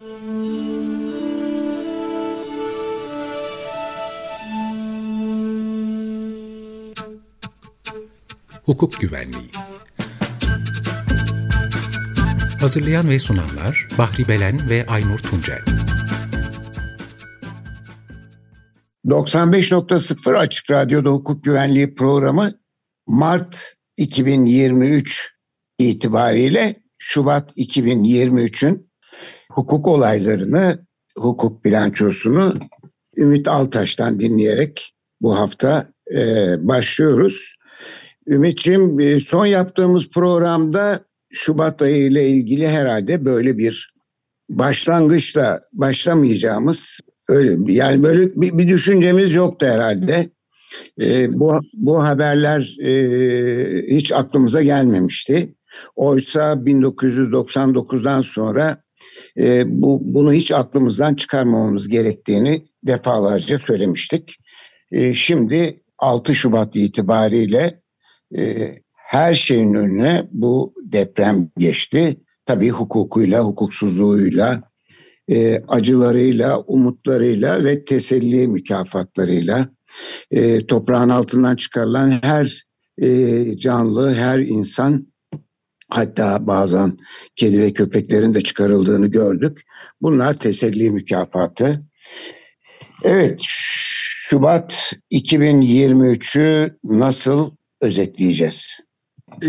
Hukuk Güvenliği. Hazırlayan ve sunanlar Bahri Belen ve Aynur Tuncel. 95.0 Açık Radyo'da Hukuk Güvenliği programı Mart 2023 itibariyle Şubat 2023'ün hukuk olaylarını, hukuk bilançosunu Ümit Altaş'tan dinleyerek bu hafta e, başlıyoruz. Ümit'ciğim e, son yaptığımız programda Şubat ayı ile ilgili herhalde böyle bir başlangıçla başlamayacağımız öyle yani böyle bir, bir düşüncemiz yoktu herhalde. E, bu bu haberler e, hiç aklımıza gelmemişti. Oysa 1999'dan sonra e, bu bunu hiç aklımızdan çıkarmamamız gerektiğini defalarca söylemiştik. E, şimdi 6 Şubat itibariyle e, her şeyin önüne bu deprem geçti. Tabii hukukuyla, hukuksuzluğuyla, e, acılarıyla, umutlarıyla ve teselli mükafatlarıyla e, toprağın altından çıkarılan her e, canlı, her insan hatta bazen kedi ve köpeklerin de çıkarıldığını gördük. Bunlar teselli mükafatı. Evet, Şubat 2023'ü nasıl özetleyeceğiz? Ee,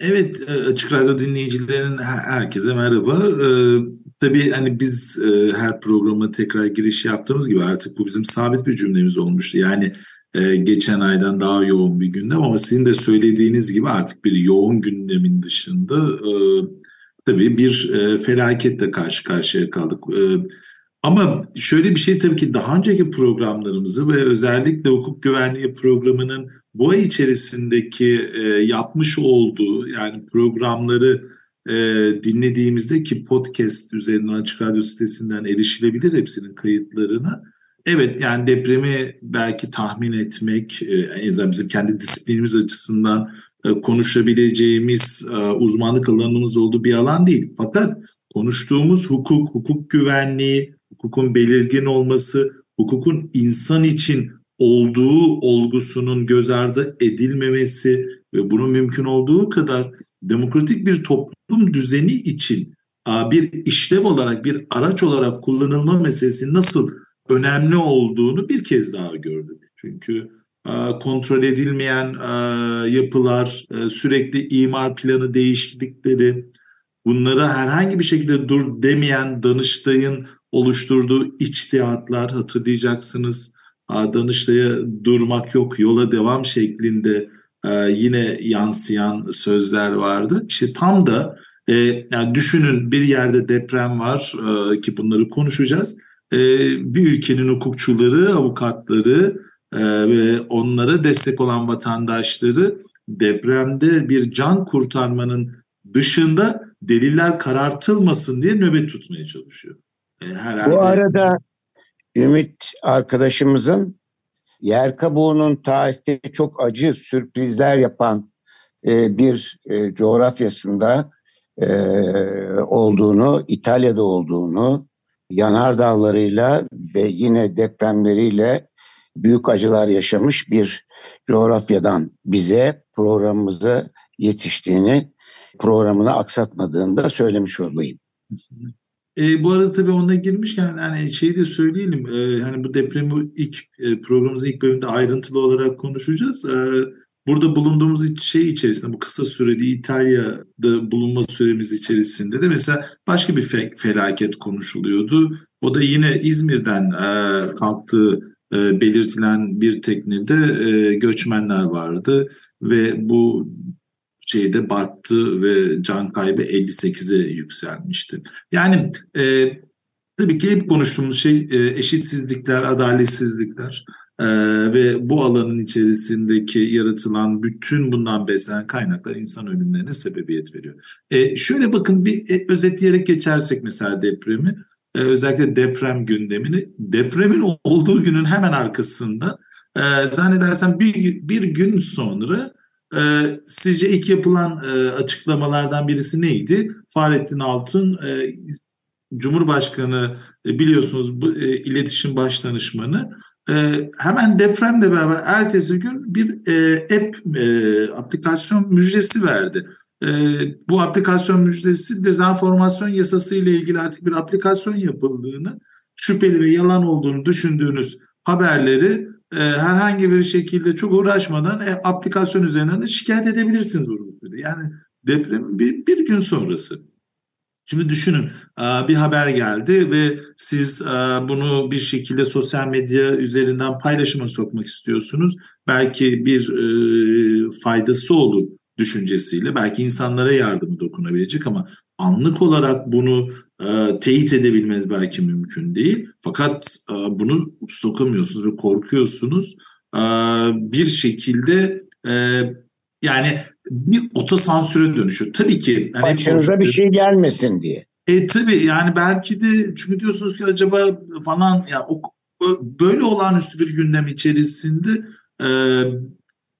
evet, e, Açık Radyo dinleyicilerin herkese merhaba. Ee, tabii hani biz e, her programa tekrar giriş yaptığımız gibi artık bu bizim sabit bir cümlemiz olmuştu. Yani e, geçen aydan daha yoğun bir gündem ama sizin de söylediğiniz gibi artık bir yoğun gündemin dışında e, tabii bir e, felaketle karşı karşıya kaldık. E, ama şöyle bir şey tabii ki daha önceki programlarımızı ve özellikle hukuk güvenliği programının bu ay içerisindeki e, yapmış olduğu yani programları e, dinlediğimizde ki podcast üzerinden Açık Radyo sitesinden erişilebilir hepsinin kayıtlarına. Evet yani depremi belki tahmin etmek e, en bizim kendi disiplinimiz açısından e, konuşabileceğimiz e, uzmanlık alanımız olduğu bir alan değil. Fakat konuştuğumuz hukuk, hukuk güvenliği, hukukun belirgin olması, hukukun insan için olduğu olgusunun göz ardı edilmemesi ve bunun mümkün olduğu kadar demokratik bir toplum düzeni için bir işlev olarak, bir araç olarak kullanılma meselesi nasıl önemli olduğunu bir kez daha gördük. Çünkü kontrol edilmeyen yapılar, sürekli imar planı değişiklikleri, bunlara herhangi bir şekilde dur demeyen Danıştay'ın oluşturduğu içtihatlar hatırlayacaksınız. Danıştay'a durmak yok, yola devam şeklinde yine yansıyan sözler vardı. İşte tam da e, yani düşünün bir yerde deprem var ki bunları konuşacağız. E, bir ülkenin hukukçuları, avukatları e, ve onlara destek olan vatandaşları depremde bir can kurtarmanın dışında deliller karartılmasın diye nöbet tutmaya çalışıyor. E, herhalde... Bu arada Ümit arkadaşımızın yer kabuğunun tarihte çok acı sürprizler yapan e, bir coğrafyasında olduğunu, İtalya'da olduğunu, yanardağlarıyla ve yine depremleriyle büyük acılar yaşamış bir coğrafyadan bize programımıza yetiştiğini, programını aksatmadığını da söylemiş olayım. E, bu arada tabii ona girmişken hani şeyi de söyleyelim. E, hani bu depremi ilk e, programımızın ilk bölümünde ayrıntılı olarak konuşacağız. E, burada bulunduğumuz şey içerisinde bu kısa süreli İtalya'da bulunma süremiz içerisinde de mesela başka bir fe, felaket konuşuluyordu. O da yine İzmir'den e, kalktığı e, belirtilen bir teknede e, göçmenler vardı ve bu şeyde battı ve can kaybı 58'e yükselmişti. Yani e, tabii ki hep konuştuğumuz şey e, eşitsizlikler, adaletsizlikler e, ve bu alanın içerisindeki yaratılan bütün bundan beslenen kaynaklar insan ölümlerine sebebiyet veriyor. E, şöyle bakın bir e, özetleyerek geçersek mesela depremi, e, özellikle deprem gündemini, depremin olduğu günün hemen arkasında e, zannedersem bir, bir gün sonra e, sizce ilk yapılan e, açıklamalardan birisi neydi? Fahrettin Altun e, Cumhurbaşkanı e, biliyorsunuz bu e, iletişim başdanışmanı e, hemen depremle beraber ertesi gün bir e, app e, aplikasyon müjdesi verdi. E, bu aplikasyon müjdesi dezenformasyon yasası ile ilgili artık bir aplikasyon yapıldığını, şüpheli ve yalan olduğunu düşündüğünüz haberleri e, herhangi bir şekilde çok uğraşmadan e, aplikasyon üzerinden de şikayet edebilirsiniz bu Yani deprem bir, bir gün sonrası. Şimdi düşünün bir haber geldi ve siz bunu bir şekilde sosyal medya üzerinden paylaşıma sokmak istiyorsunuz. Belki bir faydası olur düşüncesiyle belki insanlara yardımı dokunabilecek ama anlık olarak bunu teyit edebilmeniz belki mümkün değil. Fakat bunu sokamıyorsunuz ve korkuyorsunuz. Bir şekilde yani bir otosansüre dönüşüyor. Tabii ki. Yani Başınıza bir şey gelmesin diye. E tabii yani belki de çünkü diyorsunuz ki acaba falan ya o, böyle olağanüstü bir gündem içerisinde e,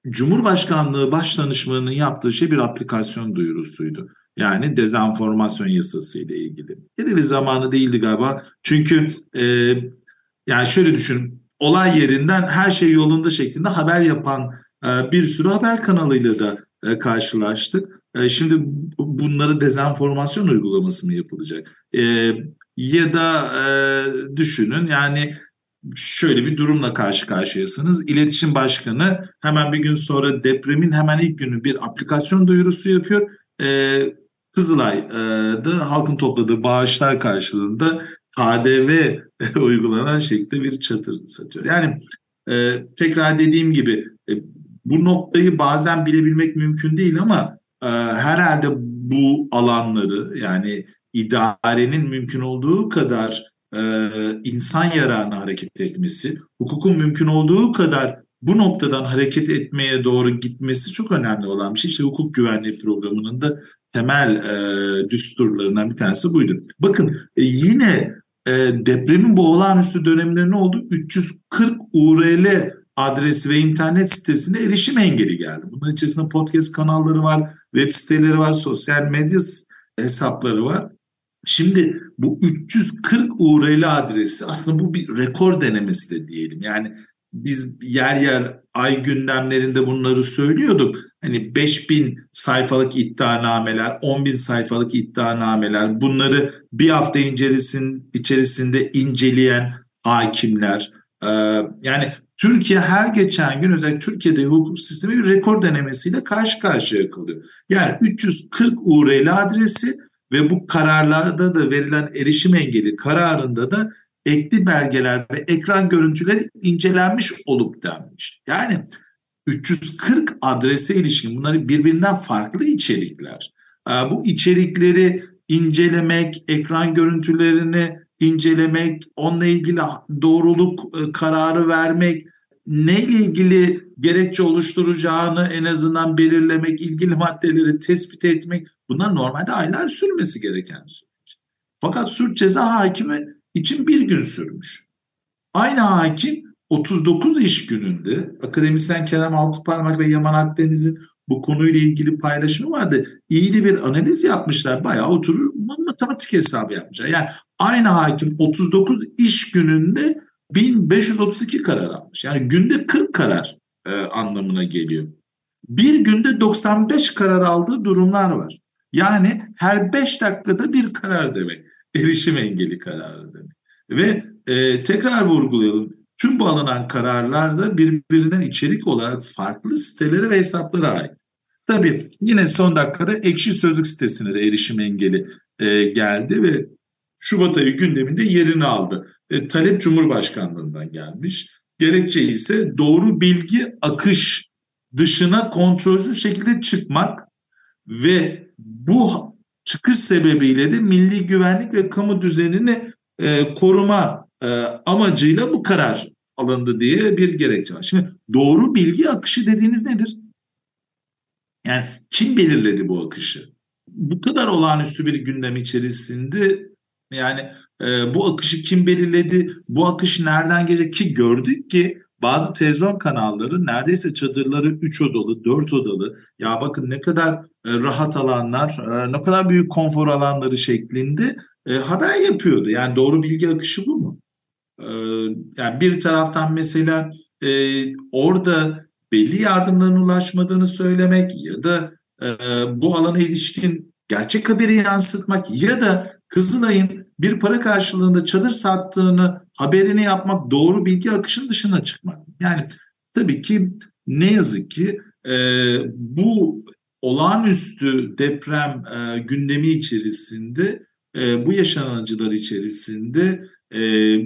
Cumhurbaşkanlığı Başdanışmanı'nın yaptığı şey bir aplikasyon duyurusuydu. Yani dezenformasyon yasası ile ilgili. Yine bir zamanı değildi galiba. Çünkü e, yani şöyle düşün olay yerinden her şey yolunda şeklinde haber yapan e, bir sürü haber kanalıyla da e, karşılaştık. E, şimdi bunları dezenformasyon uygulaması mı yapılacak? Ya da düşünün yani şöyle bir durumla karşı karşıyasınız. İletişim Başkanı hemen bir gün sonra depremin hemen ilk günü bir aplikasyon duyurusu yapıyor. Kızılay'da halkın topladığı bağışlar karşılığında KDV uygulanan şekilde bir çatır satıyor. Yani tekrar dediğim gibi bu noktayı bazen bilebilmek mümkün değil ama e, herhalde bu alanları yani idarenin mümkün olduğu kadar e, insan yararına hareket etmesi, hukukun mümkün olduğu kadar bu noktadan hareket etmeye doğru gitmesi çok önemli olan bir şey. İşte hukuk güvenliği programının da temel e, düsturlarından bir tanesi buydu. Bakın e, yine e, depremin bu olağanüstü döneminde ne oldu? 340 URL adresi ve internet sitesine erişim engeli geldi. Bunun içerisinde podcast kanalları var, web siteleri var, sosyal medya hesapları var. Şimdi bu 340 URL adresi aslında bu bir rekor denemesi de diyelim. Yani biz yer yer ay gündemlerinde bunları söylüyorduk. Hani 5000 sayfalık iddianameler, 10.000 sayfalık iddianameler bunları bir hafta incelisin, içerisinde inceleyen hakimler. Yani Türkiye her geçen gün özellikle Türkiye'de hukuk sistemi bir rekor denemesiyle karşı karşıya kalıyor. Yani 340 URL adresi ve bu kararlarda da verilen erişim engeli kararında da ekli belgeler ve ekran görüntüleri incelenmiş olup denmiş. Yani 340 adrese ilişkin bunları birbirinden farklı içerikler. Bu içerikleri incelemek, ekran görüntülerini incelemek, onunla ilgili doğruluk e, kararı vermek, neyle ilgili gerekçe oluşturacağını en azından belirlemek, ilgili maddeleri tespit etmek bunlar normalde aylar sürmesi gereken süreç. Fakat suç ceza hakimi için bir gün sürmüş. Aynı hakim 39 iş gününde akademisyen Kerem Altıparmak ve Yaman Akdeniz'in bu konuyla ilgili paylaşımı vardı. İyi de bir analiz yapmışlar. Bayağı oturur matematik hesabı yapmışlar. Yani aynı hakim 39 iş gününde 1532 karar almış. Yani günde 40 karar e, anlamına geliyor. Bir günde 95 karar aldığı durumlar var. Yani her 5 dakikada bir karar demek. Erişim engeli kararı demek. Ve e, tekrar vurgulayalım. Tüm bu alınan kararlar da birbirinden içerik olarak farklı sitelere ve hesaplara ait. Tabii yine son dakikada ekşi sözlük sitesine de erişim engeli e, geldi ve Şubat ayı gündeminde yerini aldı. E, talep Cumhurbaşkanlığından gelmiş. Gerekçe ise doğru bilgi akış dışına kontrolsüz şekilde çıkmak ve bu çıkış sebebiyle de milli güvenlik ve kamu düzenini e, koruma e, amacıyla bu karar alındı diye bir gerekçe var. Şimdi doğru bilgi akışı dediğiniz nedir? Yani kim belirledi bu akışı? Bu kadar olağanüstü bir gündem içerisinde yani e, bu akışı kim belirledi? Bu akış nereden gelecek ki gördük ki bazı televizyon kanalları neredeyse çadırları 3 odalı, 4 odalı. Ya bakın ne kadar e, rahat alanlar, e, ne kadar büyük konfor alanları şeklinde e, haber yapıyordu. Yani doğru bilgi akışı bu mu? E, yani bir taraftan mesela e, orada belli yardımların ulaşmadığını söylemek ya da e, bu alana ilişkin gerçek haberi yansıtmak ya da Kızılay'ın bir para karşılığında çadır sattığını haberini yapmak doğru bilgi akışının dışına çıkmak. Yani tabii ki ne yazık ki e, bu olağanüstü deprem e, gündemi içerisinde e, bu yaşanan acılar içerisinde e,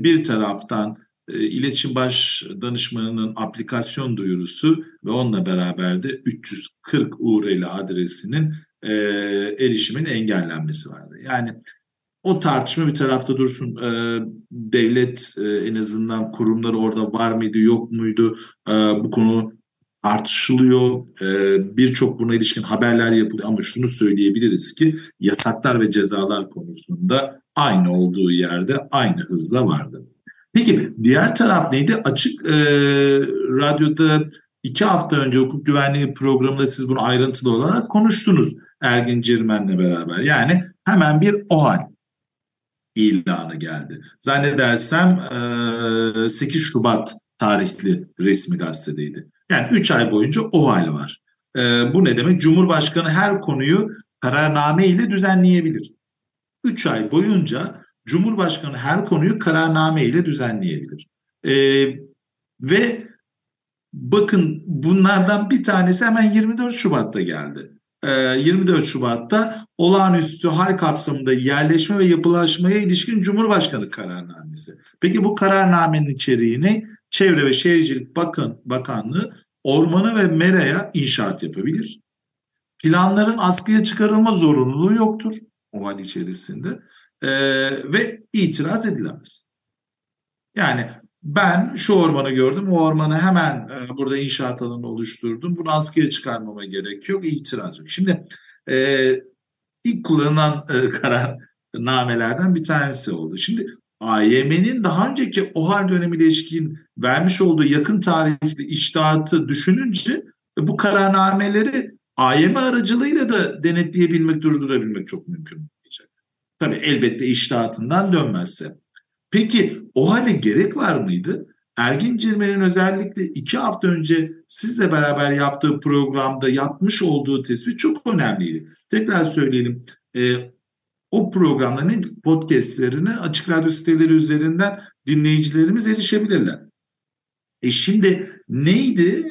bir taraftan e, iletişim baş danışmanının aplikasyon duyurusu ve onunla beraber de 340 URL adresinin e, erişimin engellenmesi vardı. Yani o tartışma bir tarafta dursun. E, devlet e, en azından kurumları orada var mıydı yok muydu bu konu tartışılıyor. E, Birçok buna ilişkin haberler yapılıyor ama şunu söyleyebiliriz ki yasaklar ve cezalar konusunda aynı olduğu yerde aynı hızla vardı. Peki diğer taraf neydi? Açık e, radyoda iki hafta önce hukuk güvenliği programında siz bunu ayrıntılı olarak konuştunuz Ergin Cirmen'le beraber. Yani hemen bir OHAL ilanı geldi. Zannedersem e, 8 Şubat tarihli resmi gazetedeydi. Yani 3 ay boyunca OHAL var. E, bu ne demek? Cumhurbaşkanı her konuyu kararname ile düzenleyebilir. 3 ay boyunca Cumhurbaşkanı her konuyu kararname ile düzenleyebilir. E, ve bakın bunlardan bir tanesi hemen 24 Şubat'ta geldi. E, 24 Şubat'ta olağanüstü hal kapsamında yerleşme ve yapılaşmaya ilişkin Cumhurbaşkanı kararnamesi. Peki bu kararnamenin içeriğini Çevre ve Şehircilik Bakın, Bakanlığı ormanı ve meraya inşaat yapabilir. Planların askıya çıkarılma zorunluluğu yoktur o içerisinde e, ve itiraz edilemez. Yani ben şu ormanı gördüm, o ormanı hemen e, burada inşaat alanı oluşturdum. Bunu askıya çıkarmama gerek yok, itiraz yok. Şimdi e, ilk kullanılan e, kararnamelerden bir tanesi oldu. Şimdi AYM'nin daha önceki OHAL dönemiyle ilişkin vermiş olduğu yakın tarihli iştahatı düşününce e, bu kararnameleri AYM aracılığıyla da denetleyebilmek, durdurabilmek çok mümkün olmayacak. Tabii elbette iştahatından dönmezse. Peki o hale gerek var mıydı? Ergin Cirmen'in özellikle iki hafta önce sizle beraber yaptığı programda yapmış olduğu tespit çok önemliydi. Tekrar söyleyelim. E, o programların podcastlerini açık radyo siteleri üzerinden dinleyicilerimiz erişebilirler. E şimdi neydi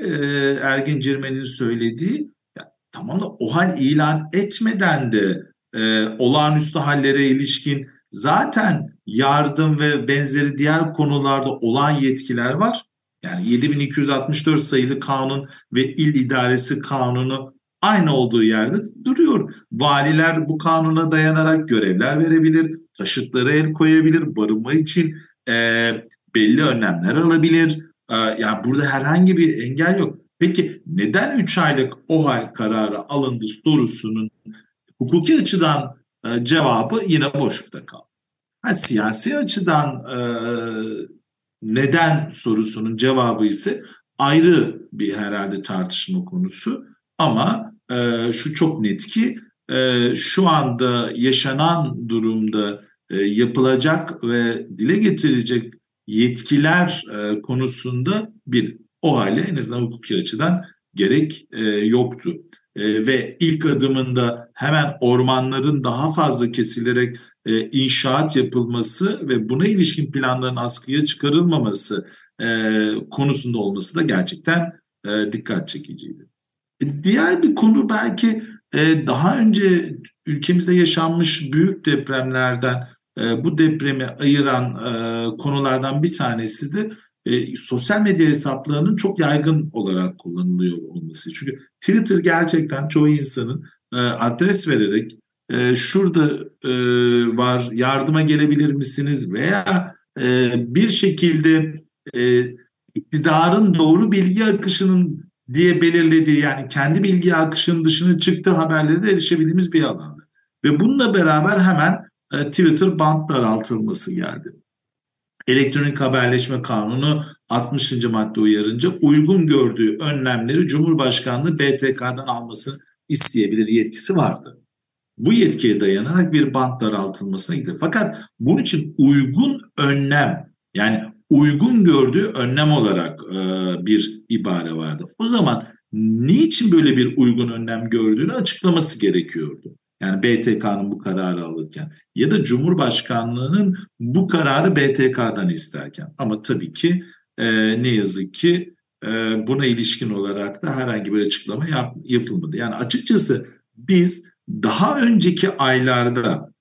Ergin Cirmen'in söylediği? Ya, tamam da o hal ilan etmeden de e, olağanüstü hallere ilişkin zaten yardım ve benzeri diğer konularda olan yetkiler var. Yani 7264 sayılı kanun ve il idaresi kanunu aynı olduğu yerde duruyor. Valiler bu kanuna dayanarak görevler verebilir, taşıtları el koyabilir, barınma için e, belli önlemler alabilir. E, yani burada herhangi bir engel yok. Peki neden 3 aylık OHAL kararı alındı sorusunun hukuki açıdan e, cevabı yine boşlukta kaldı. Ha, siyasi açıdan e, neden sorusunun cevabı ise ayrı bir herhalde tartışma konusu. Ama e, şu çok net ki e, şu anda yaşanan durumda e, yapılacak ve dile getirecek yetkiler e, konusunda bir o hale en azından hukuki açıdan gerek e, yoktu. E, ve ilk adımında hemen ormanların daha fazla kesilerek e, inşaat yapılması ve buna ilişkin planların askıya çıkarılmaması e, konusunda olması da gerçekten e, dikkat çekiciydi. E, diğer bir konu belki e, daha önce ülkemizde yaşanmış büyük depremlerden e, bu depremi ayıran konulardan bir tanesi de sosyal medya hesaplarının çok yaygın olarak kullanılıyor olması. Çünkü Twitter gerçekten çoğu insanın adres vererek e, şurada var yardıma gelebilir misiniz veya bir şekilde e, iktidarın doğru bilgi akışının diye belirlediği yani kendi bilgi akışının dışına çıktığı haberlere de erişebildiğimiz bir alan. Ve bununla beraber hemen e, Twitter bant daraltılması geldi. Elektronik Haberleşme Kanunu 60. madde uyarınca uygun gördüğü önlemleri Cumhurbaşkanlığı BTK'dan almasını isteyebilir yetkisi vardı. bu yetkiye dayanarak bir bant daraltılmasına gider. Fakat bunun için uygun önlem yani uygun gördüğü önlem olarak e, bir ibare vardı. O zaman niçin böyle bir uygun önlem gördüğünü açıklaması gerekiyordu. Yani BTK'nın bu kararı alırken ya da Cumhurbaşkanlığı'nın bu kararı BTK'dan isterken. Ama tabii ki e, ne yazık ki e, buna ilişkin olarak da herhangi bir açıklama yap, yapılmadı. Yani açıkçası biz daha önceki aylarda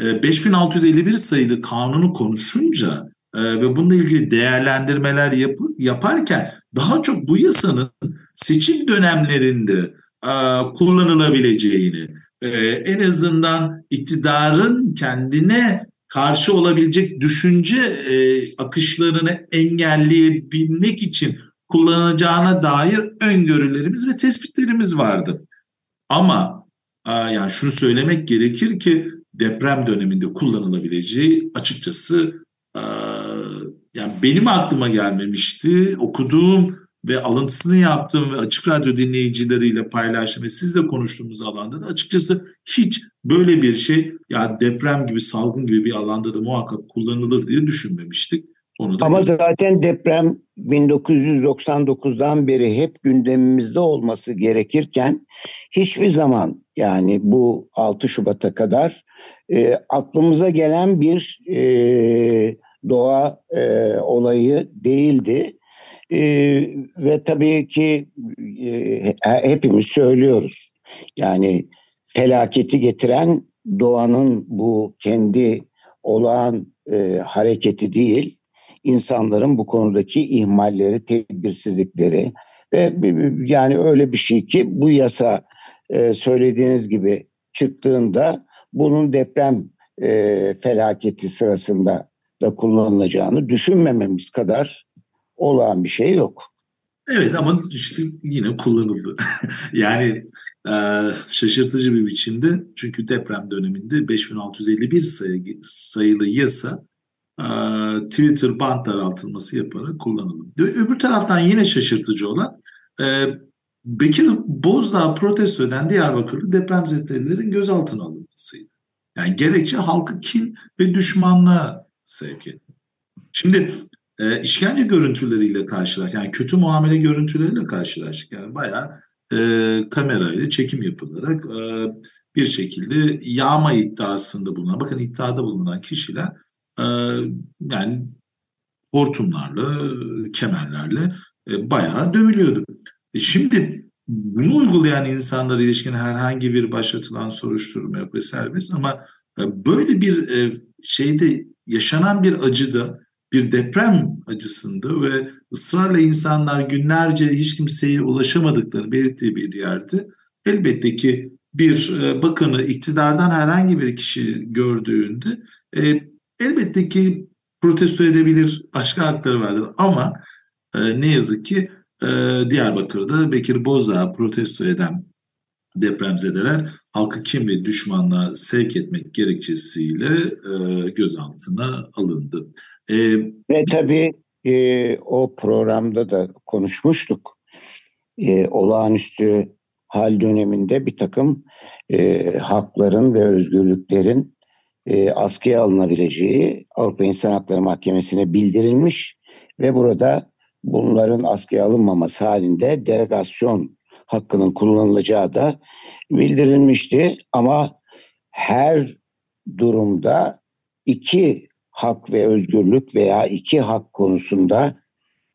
e, 5651 sayılı kanunu konuşunca e, ve bununla ilgili değerlendirmeler yap, yaparken daha çok bu yasanın seçim dönemlerinde e, kullanılabileceğini, e, en azından iktidarın kendine karşı olabilecek düşünce e, akışlarını engelleyebilmek için kullanacağına dair öngörülerimiz ve tespitlerimiz vardı. Ama e, yani şunu söylemek gerekir ki deprem döneminde kullanılabileceği açıkçası e, yani benim aklıma gelmemişti. Okuduğum ve alıntısını yaptığım ve Açık Radyo dinleyicileriyle paylaştığım ve sizle konuştuğumuz alanda da açıkçası hiç böyle bir şey ya deprem gibi salgın gibi bir alanda da muhakkak kullanılır diye düşünmemiştik. Onu da Ama zaten deprem 1999'dan beri hep gündemimizde olması gerekirken hiçbir zaman yani bu 6 Şubat'a kadar e, aklımıza gelen bir e, doğa e, olayı değildi. E, ve tabii ki e, hepimiz söylüyoruz. Yani felaketi getiren doğanın bu kendi olağan e, hareketi değil, insanların bu konudaki ihmalleri, tedbirsizlikleri ve yani öyle bir şey ki bu yasa e, söylediğiniz gibi çıktığında bunun deprem e, felaketi sırasında da kullanılacağını düşünmememiz kadar olağan bir şey yok. Evet ama işte yine kullanıldı. yani e, şaşırtıcı bir biçimde çünkü deprem döneminde 5651 sayı, sayılı yasa e, Twitter band daraltılması yaparak kullanıldı. Öbür taraftan yine şaşırtıcı olan e, Bekir Bozdağ protesto eden Diyarbakırlı depremzedelerin gözaltına alınmasıydı. Yani gerekçe halkı kin ve düşmanlığa sevk etti. Şimdi e, işkence görüntüleriyle karşılaştık. Yani kötü muamele görüntüleriyle karşılaştık. Yani bayağı e, kamerayla çekim yapılarak e, bir şekilde yağma iddiasında bulunan, bakın iddiada bulunan kişiler e, yani hortumlarla, kemerlerle e, bayağı dövülüyordu. E şimdi bunu uygulayan insanlar ilişkin herhangi bir başlatılan soruşturma yok ve serbest ama e, böyle bir e, şeyde yaşanan bir acıda bir deprem acısında ve ısrarla insanlar günlerce hiç kimseye ulaşamadıklarını belirttiği bir yerde elbette ki bir e, bakanı iktidardan herhangi bir kişi gördüğünde e, elbette ki protesto edebilir başka hakları vardır. Ama e, ne yazık ki e, Diyarbakır'da Bekir Bozdağ protesto eden depremzedeler halkı kim ve düşmanlığa sevk etmek gerekçesiyle e, gözaltına alındı. E, ve tabii e, o programda da konuşmuştuk. E, olağanüstü hal döneminde bir takım e, hakların ve özgürlüklerin e, askıya alınabileceği Avrupa İnsan Hakları Mahkemesi'ne bildirilmiş ve burada bunların askıya alınmaması halinde delegasyon hakkının kullanılacağı da bildirilmişti. Ama her durumda iki hak ve özgürlük veya iki hak konusunda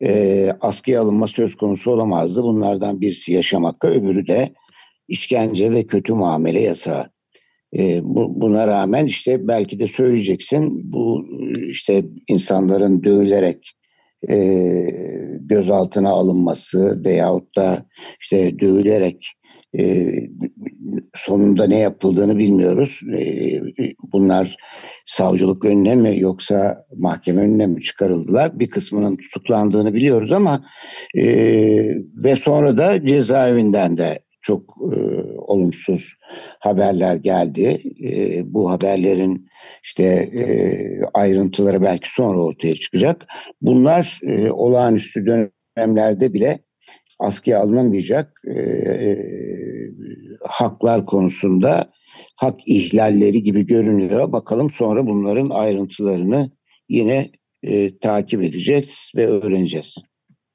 e, askıya alınma söz konusu olamazdı. Bunlardan birisi yaşam hakkı, öbürü de işkence ve kötü muamele yasağı. E, bu, buna rağmen işte belki de söyleyeceksin bu işte insanların dövülerek e, gözaltına alınması veyahut da işte dövülerek e, sonunda ne yapıldığını bilmiyoruz. E, bunlar savcılık önüne mi yoksa mahkeme önüne mi çıkarıldılar? Bir kısmının tutuklandığını biliyoruz ama e, ve sonra da cezaevinden de çok e, olumsuz haberler geldi. E, bu haberlerin işte e, ayrıntıları belki sonra ortaya çıkacak. Bunlar e, olağanüstü dönemlerde bile askıya alınamayacak e, e, haklar konusunda hak ihlalleri gibi görünüyor. Bakalım sonra bunların ayrıntılarını yine e, takip edeceğiz ve öğreneceğiz.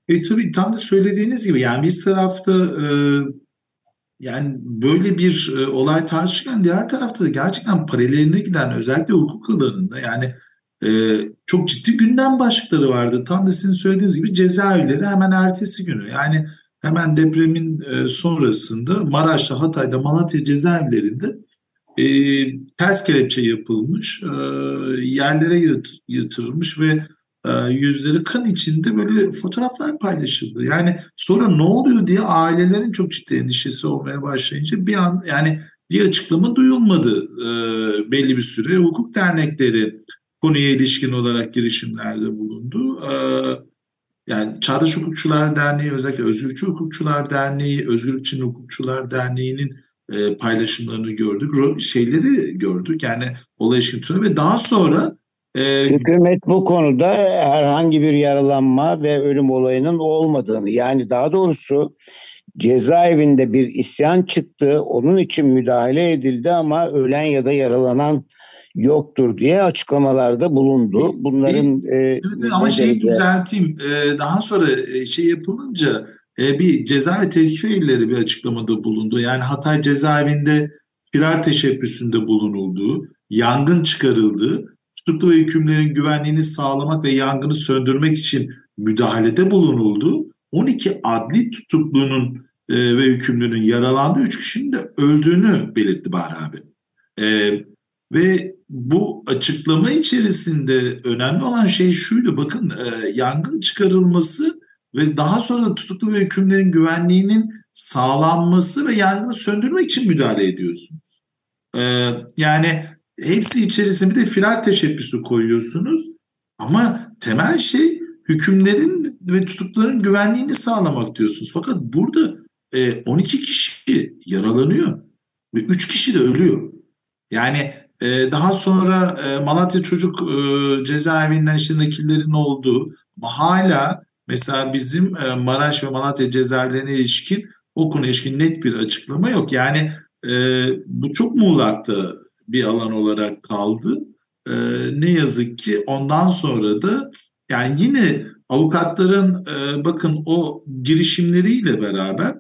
E tabii tam da söylediğiniz gibi yani bir tarafta e, yani böyle bir e, olay tartışırken diğer tarafta da gerçekten paralelinde giden özellikle hukuk alanında yani e, çok ciddi gündem başlıkları vardı. Tam da sizin söylediğiniz gibi cezaevleri hemen ertesi günü yani hemen depremin e, sonrasında Maraş'ta, Hatay'da, Malatya cezaevlerinde e, ters kelepçe yapılmış, e, yerlere yırt, yırtılmış ve yüzleri kan içinde böyle fotoğraflar paylaşıldı. Yani sonra ne oluyor diye ailelerin çok ciddi endişesi olmaya başlayınca bir an yani bir açıklama duyulmadı e, belli bir süre. Hukuk dernekleri konuya ilişkin olarak girişimlerde bulundu. E, yani Çağdaş Hukukçular Derneği, özellikle Özgürlükçü Hukukçular Derneği, Özgürlükçü Hukukçular Derneği'nin e, paylaşımlarını gördük, şeyleri gördük. Yani olay ilişkin ve daha sonra ee, Hükümet bu konuda herhangi bir yaralanma ve ölüm olayının olmadığını yani daha doğrusu cezaevinde bir isyan çıktı onun için müdahale edildi ama ölen ya da yaralanan yoktur diye açıklamalarda bulundu. Bunların e, evet, ama şeyi düzelteyim. E, daha sonra e, şey yapılınca e, bir ceza ve tehlike illeri bir açıklamada bulundu. Yani Hatay cezaevinde firar teşebbüsünde bulunulduğu, yangın çıkarıldığı tutuklu ve hükümlerin güvenliğini sağlamak ve yangını söndürmek için müdahalede bulunuldu. 12 adli tutuklunun e, ve hükümlünün yaralandığı 3 kişinin de öldüğünü belirtti Bahri abi. E, ve bu açıklama içerisinde önemli olan şey şuydu. Bakın e, yangın çıkarılması ve daha sonra tutuklu ve hükümlerin güvenliğinin sağlanması ve yangını söndürmek için müdahale ediyorsunuz. E, yani hepsi içerisine bir de firar teşebbüsü koyuyorsunuz. Ama temel şey hükümlerin ve tutukların güvenliğini sağlamak diyorsunuz. Fakat burada e, 12 kişi yaralanıyor ve 3 kişi de ölüyor. Yani e, daha sonra e, Malatya Çocuk e, cezaevinden işte nakillerin olduğu hala mesela bizim e, Maraş ve Malatya cezaevlerine ilişkin o konu ilişkin net bir açıklama yok. Yani e, bu çok muğlakta bir alan olarak kaldı. E, ne yazık ki ondan sonra da yani yine avukatların e, bakın o girişimleriyle beraber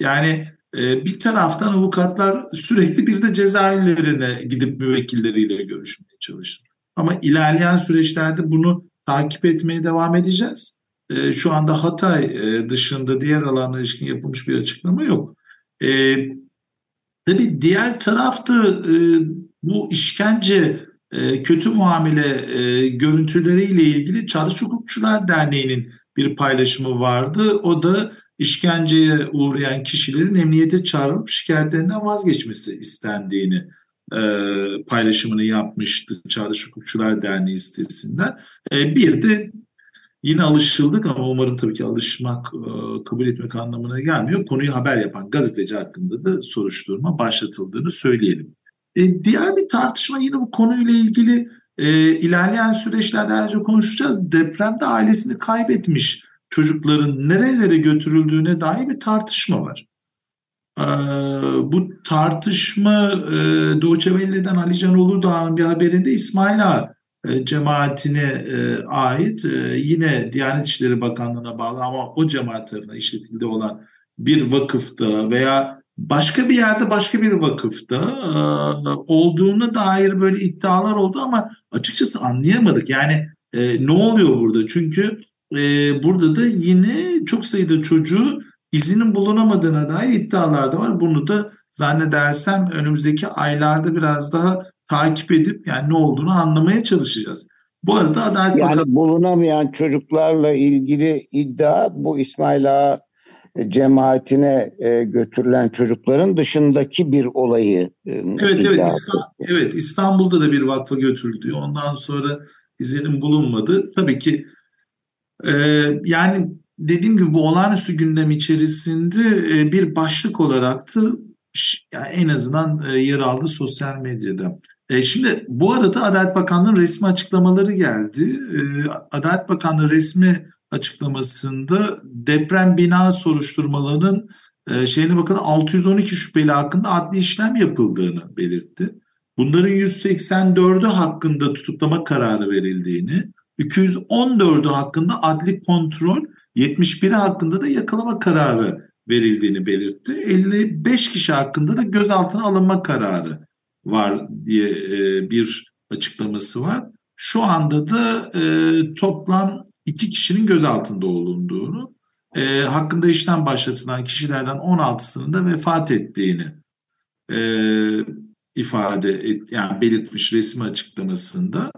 yani e, bir taraftan avukatlar sürekli bir de cezaevlerine gidip müvekkilleriyle görüşmeye çalıştı. Ama ilerleyen süreçlerde bunu takip etmeye devam edeceğiz. E, şu anda Hatay e, dışında diğer alanlara ilişkin yapılmış bir açıklama yok. E, tabii diğer tarafta e, bu işkence, e, kötü muamele e, görüntüleriyle ilgili Çağdaş Hukukçular Derneği'nin bir paylaşımı vardı. O da işkenceye uğrayan kişilerin emniyete çağrılıp şikayetlerinden vazgeçmesi istendiğini e, paylaşımını yapmıştı Çağdaş Hukukçular Derneği sitesinden. E, bir de yine alışıldık ama umarım tabii ki alışmak, e, kabul etmek anlamına gelmiyor. Konuyu haber yapan gazeteci hakkında da soruşturma başlatıldığını söyleyelim. E, diğer bir tartışma yine bu konuyla ilgili e, ilerleyen süreçlerde ayrıca konuşacağız. Depremde ailesini kaybetmiş çocukların nerelere götürüldüğüne dair bir tartışma var. E, bu tartışma e, Doğu Çeveli'den Ali Can Uludağ'ın bir haberinde İsmail Ağa e, cemaatine e, ait e, yine Diyanet İşleri Bakanlığı'na bağlı ama o cemaat tarafından işletildi olan bir vakıfta veya başka bir yerde başka bir vakıfta e, olduğuna dair böyle iddialar oldu ama açıkçası anlayamadık. Yani e, ne oluyor burada? Çünkü e, burada da yine çok sayıda çocuğu izinin bulunamadığına dair iddialar da var. Bunu da zannedersem önümüzdeki aylarda biraz daha takip edip yani ne olduğunu anlamaya çalışacağız. Bu arada Adalet yani Bakanı... bulunamayan çocuklarla ilgili iddia bu İsmail Ağa cemaatine e, götürülen çocukların dışındaki bir olayı e, Evet evet İstanbul, evet İstanbul'da da bir vakfa götürüldü. Ondan sonra izlenim bulunmadı. Tabii ki e, yani dediğim gibi bu olağanüstü gündem içerisinde e, bir başlık olarak da yani en azından e, yer aldı sosyal medyada. E, şimdi bu arada Adalet Bakanlığı'nın resmi açıklamaları geldi. E, Adalet Bakanlığı resmi açıklamasında deprem bina soruşturmalarının e, şeyine bakın 612 şüpheli hakkında adli işlem yapıldığını belirtti. Bunların 184'ü hakkında tutuklama kararı verildiğini, 214'ü hakkında adli kontrol, 71'i hakkında da yakalama kararı verildiğini belirtti. 55 kişi hakkında da gözaltına alınma kararı var diye e, bir açıklaması var. Şu anda da e, toplam iki kişinin gözaltında olunduğunu, e, hakkında işlem başlatılan kişilerden 16'sının da vefat ettiğini e, ifade et, yani belirtmiş resmi açıklamasında.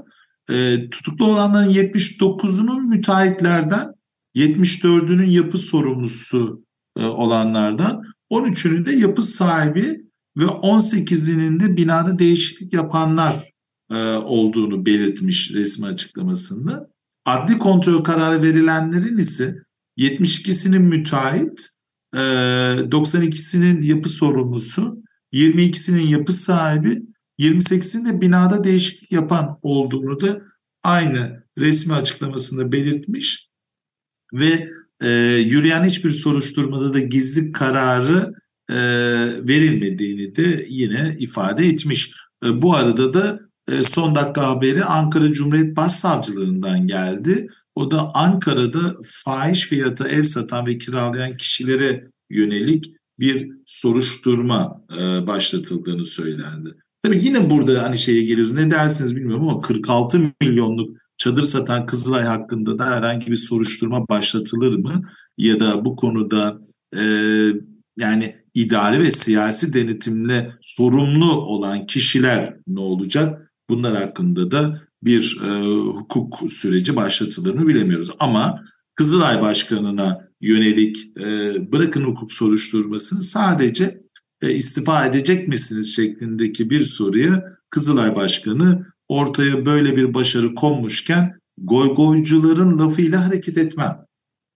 E, tutuklu olanların 79'unun müteahhitlerden, 74'ünün yapı sorumlusu e, olanlardan, 13'ünün de yapı sahibi ve 18'inin de binada değişiklik yapanlar e, olduğunu belirtmiş resmi açıklamasında. Adli kontrol kararı verilenlerin ise 72'sinin müteahhit, 92'sinin e, yapı sorumlusu, 22'sinin yapı sahibi, 28'inin de binada değişiklik yapan olduğunu da aynı resmi açıklamasında belirtmiş ve e, yürüyen hiçbir soruşturmada da gizli kararı e, verilmediğini de yine ifade etmiş. E, bu arada da son dakika haberi Ankara Cumhuriyet Başsavcılığından geldi. O da Ankara'da fahiş fiyata ev satan ve kiralayan kişilere yönelik bir soruşturma e, başlatıldığını söylendi. Tabii yine burada hani şeye geliyoruz ne dersiniz bilmiyorum ama 46 milyonluk çadır satan Kızılay hakkında da herhangi bir soruşturma başlatılır mı? Ya da bu konuda e, yani idari ve siyasi denetimle sorumlu olan kişiler ne olacak? Bunlar hakkında da bir e, hukuk süreci başlatılır bilemiyoruz. Ama Kızılay Başkanı'na yönelik e, bırakın hukuk soruşturmasını sadece e, istifa edecek misiniz şeklindeki bir soruya Kızılay Başkanı ortaya böyle bir başarı konmuşken goygoycuların lafıyla hareket etmem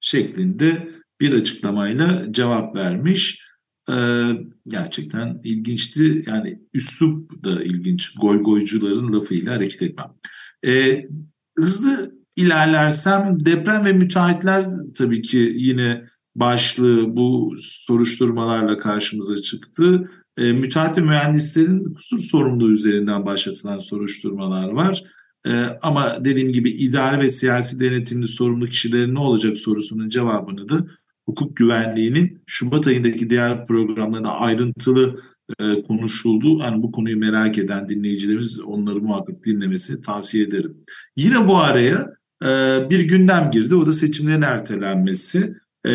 şeklinde bir açıklamayla cevap vermiş. Ee, gerçekten ilginçti. Yani üslup da ilginç. Goygoycuların lafıyla hareket etmem. Ee, hızlı ilerlersem deprem ve müteahhitler tabii ki yine başlığı bu soruşturmalarla karşımıza çıktı e, müteahhit mühendislerin kusur sorumluluğu üzerinden başlatılan soruşturmalar var. E, ama dediğim gibi idari ve siyasi denetimli sorumlu kişilerin ne olacak sorusunun cevabını da hukuk güvenliğinin Şubat ayındaki diğer programlarında ayrıntılı e, konuşuldu. Yani bu konuyu merak eden dinleyicilerimiz onları muhakkak dinlemesi tavsiye ederim. Yine bu araya e, bir gündem girdi. O da seçimlerin ertelenmesi. E,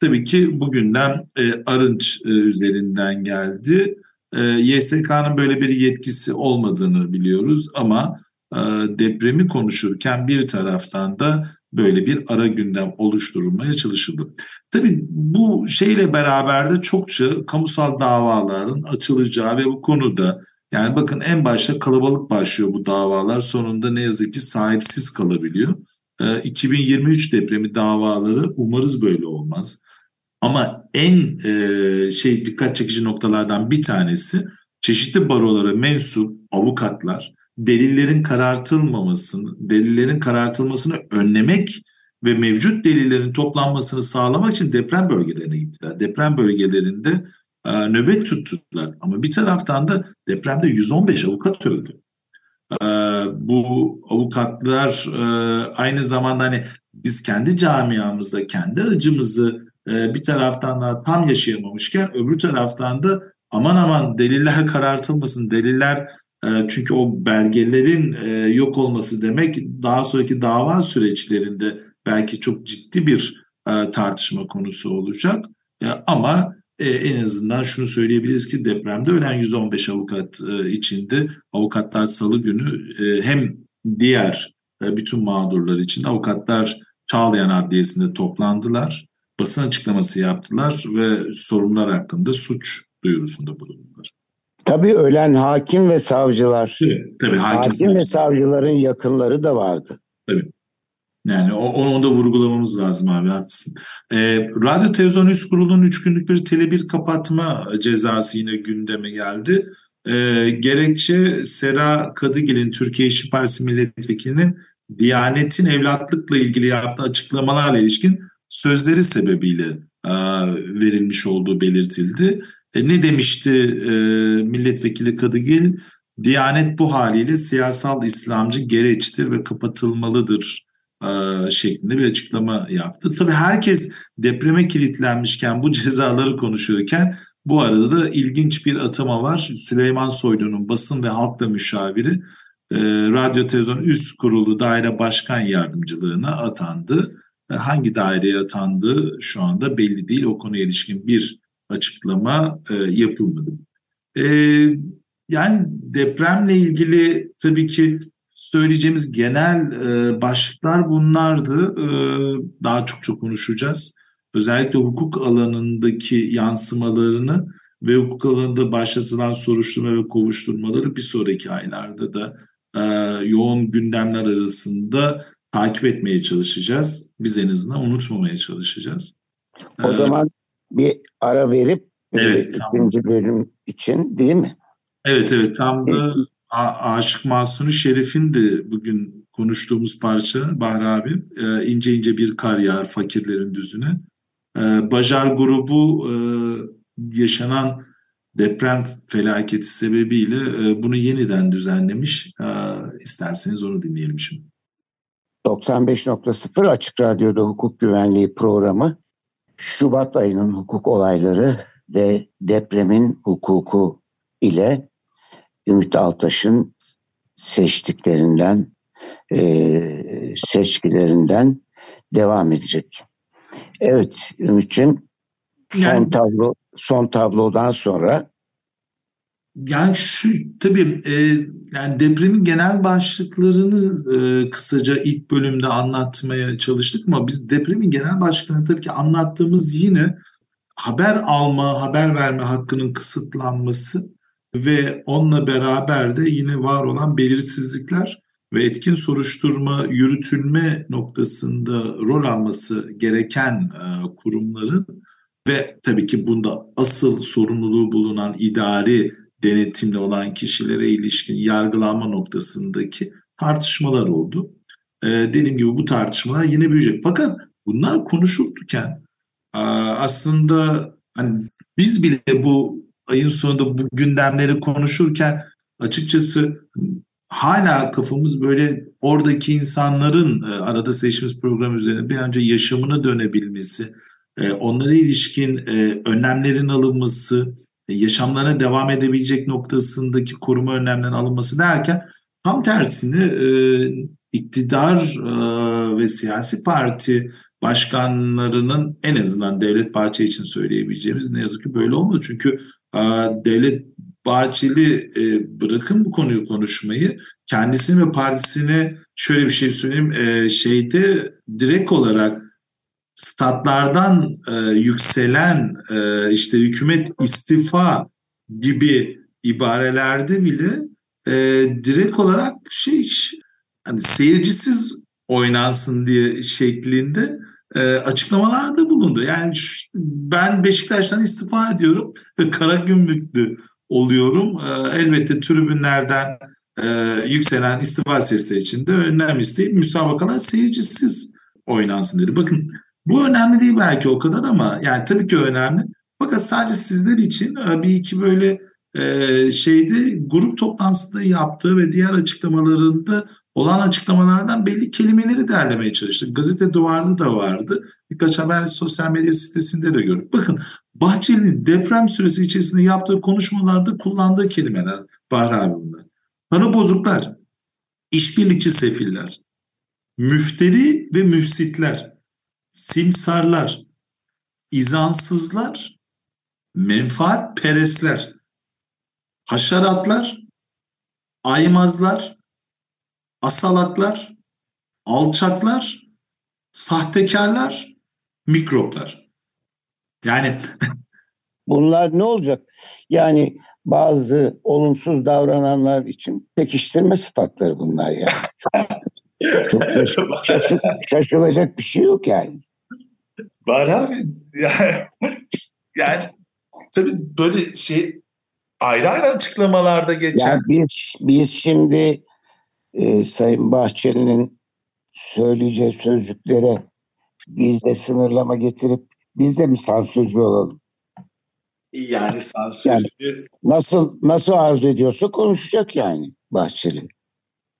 tabii ki bugünden e, Arınç e, üzerinden geldi. E, YSK'nın böyle bir yetkisi olmadığını biliyoruz ama e, depremi konuşurken bir taraftan da böyle bir ara gündem oluşturulmaya çalışıldı. Tabii bu şeyle beraber de çokça kamusal davaların açılacağı ve bu konuda yani bakın en başta kalabalık başlıyor bu davalar sonunda ne yazık ki sahipsiz kalabiliyor. 2023 ee, depremi davaları umarız böyle olmaz. Ama en e, şey dikkat çekici noktalardan bir tanesi çeşitli barolara mensup avukatlar delillerin karartılmamasını, delillerin karartılmasını önlemek ve mevcut delillerin toplanmasını sağlamak için deprem bölgelerine gittiler. Deprem bölgelerinde e, nöbet tuttular. Ama bir taraftan da depremde 115 avukat öldü. Ee, bu avukatlar e, aynı zamanda hani biz kendi camiamızda kendi acımızı e, bir taraftan da tam yaşayamamışken öbür taraftan da aman aman deliller karartılmasın deliller e, çünkü o belgelerin yok olması demek daha sonraki dava süreçlerinde belki çok ciddi bir tartışma konusu olacak ama e, en azından şunu söyleyebiliriz ki depremde ölen 115 avukat e, içinde avukatlar salı günü e, hem diğer e, bütün mağdurlar için avukatlar Çağlayan Adliyesi'nde toplandılar. Basın açıklaması yaptılar ve sorunlar hakkında suç duyurusunda bulundular. Tabii ölen hakim ve savcılar. Tabii, tabii hakim, hakim ve savcıların yakınları da vardı. Tabii. Yani onu, onu da vurgulamamız lazım abi haklısın. Ee, Radyo Televizyon Üst Kurulu'nun 3 günlük bir tele kapatma cezası yine gündeme geldi. Ee, gerekçe Sera Kadıgil'in Türkiye İşçi Partisi milletvekilinin Diyanet'in evlatlıkla ilgili yaptığı açıklamalarla ilişkin sözleri sebebiyle verilmiş olduğu belirtildi. E, ne demişti e, milletvekili Kadıgil? Diyanet bu haliyle siyasal İslamcı gereçtir ve kapatılmalıdır e, şeklinde bir açıklama yaptı. Tabii herkes depreme kilitlenmişken bu cezaları konuşuyorken bu arada da ilginç bir atama var. Süleyman Soylu'nun basın ve halkla müşaviri e, Radyo Televizyon Üst Kurulu Daire Başkan Yardımcılığına atandı. E, hangi daireye atandı şu anda belli değil. O konuya ilişkin bir açıklama e, yapılmadı. E, yani depremle ilgili tabii ki söyleyeceğimiz genel e, başlıklar bunlardı. E, daha çok çok konuşacağız. Özellikle hukuk alanındaki yansımalarını ve hukuk alanında başlatılan soruşturma ve kovuşturmaları bir sonraki aylarda da e, yoğun gündemler arasında takip etmeye çalışacağız. Biz en azından unutmamaya çalışacağız. O ee, zaman bir ara verip e, evet, ikinci tamam. bölüm için değil mi? Evet evet tam da A Aşık Mahsuni Şerif'in de bugün konuştuğumuz parça Bahri abi e, ince ince bir kar yağar fakirlerin düzüne. E, Bajar grubu e, yaşanan deprem felaketi sebebiyle e, bunu yeniden düzenlemiş. E, isterseniz onu dinleyelim şimdi. 95.0 Açık Radyo'da hukuk güvenliği programı Şubat ayının hukuk olayları ve depremin hukuku ile Ümit Altaş'ın seçtiklerinden, e, seçkilerinden devam edecek. Evet Ümit'ciğim son yani, tablo son tablodan sonra yani şu tabii e, yani depremin genel başlıklarını e, kısaca ilk bölümde anlatmaya çalıştık ama biz depremin genel başlıklarını tabii ki anlattığımız yine haber alma, haber verme hakkının kısıtlanması ve onunla beraber de yine var olan belirsizlikler ve etkin soruşturma yürütülme noktasında rol alması gereken e, kurumların ve tabii ki bunda asıl sorumluluğu bulunan idari denetimli olan kişilere ilişkin yargılanma noktasındaki tartışmalar oldu. Ee, dediğim gibi bu tartışmalar yine büyüyecek. Fakat bunlar konuşulurken aslında hani biz bile bu ayın sonunda bu gündemleri konuşurken açıkçası hala kafamız böyle oradaki insanların e, arada seçtiğimiz program üzerine bir önce yaşamına dönebilmesi, e, onlara ilişkin e, önlemlerin alınması, yaşamlarına devam edebilecek noktasındaki koruma önlemlerinin alınması derken tam tersine e, iktidar e, ve siyasi parti başkanlarının en azından Devlet Bahçeli için söyleyebileceğimiz ne yazık ki böyle olmadı. Çünkü e, Devlet Bahçeli e, bırakın bu konuyu konuşmayı kendisini ve partisine şöyle bir şey söyleyeyim e, şeyde direkt olarak statlardan e, yükselen e, işte hükümet istifa gibi ibarelerde bile e, direkt olarak şey hani seyircisiz oynansın diye şeklinde e, açıklamalarda bulundu. Yani şu, ben Beşiktaş'tan istifa ediyorum ve kara gümrüklü oluyorum. E, elbette tribünlerden e, yükselen istifa sesleri içinde önlem isteyip müsabakalar seyircisiz oynansın dedi. Bakın bu önemli değil belki o kadar ama yani tabii ki önemli. Fakat sadece sizler için e, bir iki böyle e, şeyde grup toplantısında yaptığı ve diğer açıklamalarında olan açıklamalardan belli kelimeleri derlemeye çalıştık. Gazete duvarlı da vardı. Birkaç haber sosyal medya sitesinde de gördük. Bakın Bahçeli'nin deprem süresi içerisinde yaptığı konuşmalarda kullandığı kelimeler Bahri abi bunlar. Bana bozuklar, işbirlikçi sefiller, müfteri ve müfsitler, simsarlar, izansızlar, menfaat peresler, haşeratlar, aymazlar, asalaklar, alçaklar, sahtekarlar, mikroplar. Yani bunlar ne olacak? Yani bazı olumsuz davrananlar için pekiştirme sıfatları bunlar yani. Çok şaşır, şaşılacak bir şey yok yani. Var abi. Yani, yani tabii böyle şey ayrı ayrı açıklamalarda geçen. Yani biz, biz şimdi e, Sayın Bahçeli'nin söyleyeceği sözcüklere biz de sınırlama getirip biz de mi sansürcü olalım? Yani sansürcü... Yani nasıl nasıl arzu ediyorsa konuşacak yani Bahçeli.